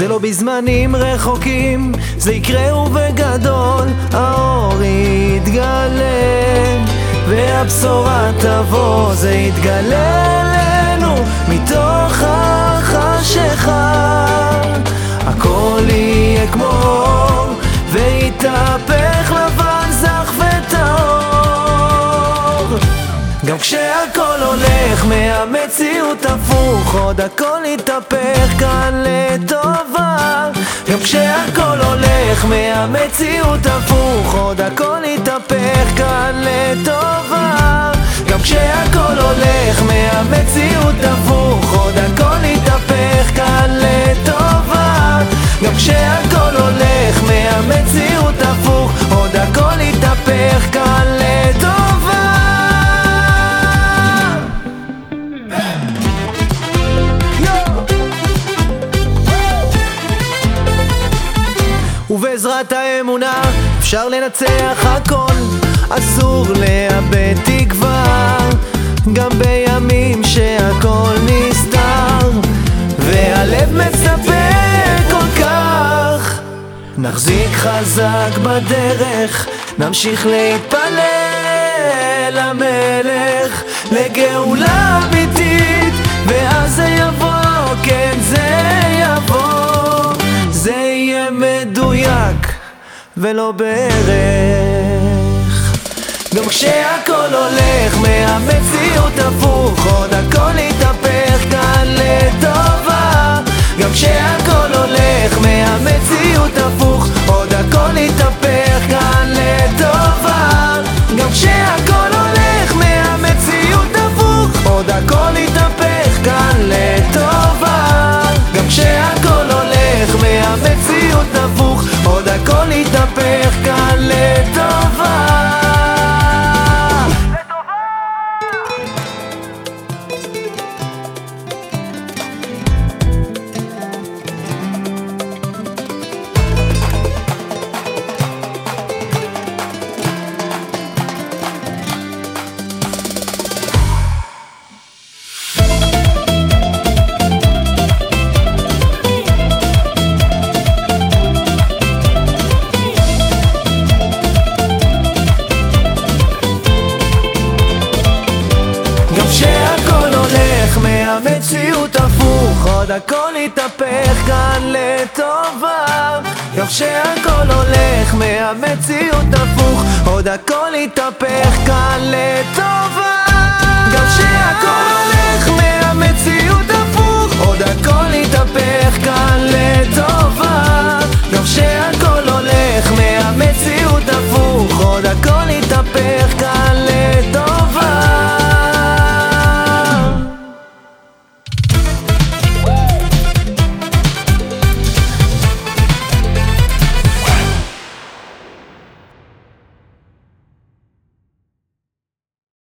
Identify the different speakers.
Speaker 1: זה לא בזמנים רחוקים, זה יקרה ובגדול האור יתגלה והבשורה תבוא, זה יתגלה אלינו מתוך החשיכה. הכל יהיה כמו אור ויתהפך לבן זך וטהור. גם כשהכל הולך מהמציאות הפוך עוד הכל יתהפך כאן לטובה גם כשהכל הולך מהמציאות הפוך עוד הכל יתהפך כאן לטובה ובעזרת האמונה אפשר לנצח הכל. אסור לאבד תקווה גם בימים שהכל נסתר. והלב מצפה כל כך. נחזיק חזק בדרך נמשיך להתפלל למלך לגאולה ולא בערך. גם כשהכל הולך מהמציאות הפוך עוד הכל יתהפך כאן לטובה עוד הכל יתהפך כאן לטובה. גם כשהכל הולך מהמציאות הפוך עוד הכל יתהפך כאן לטובה. גם כשהכל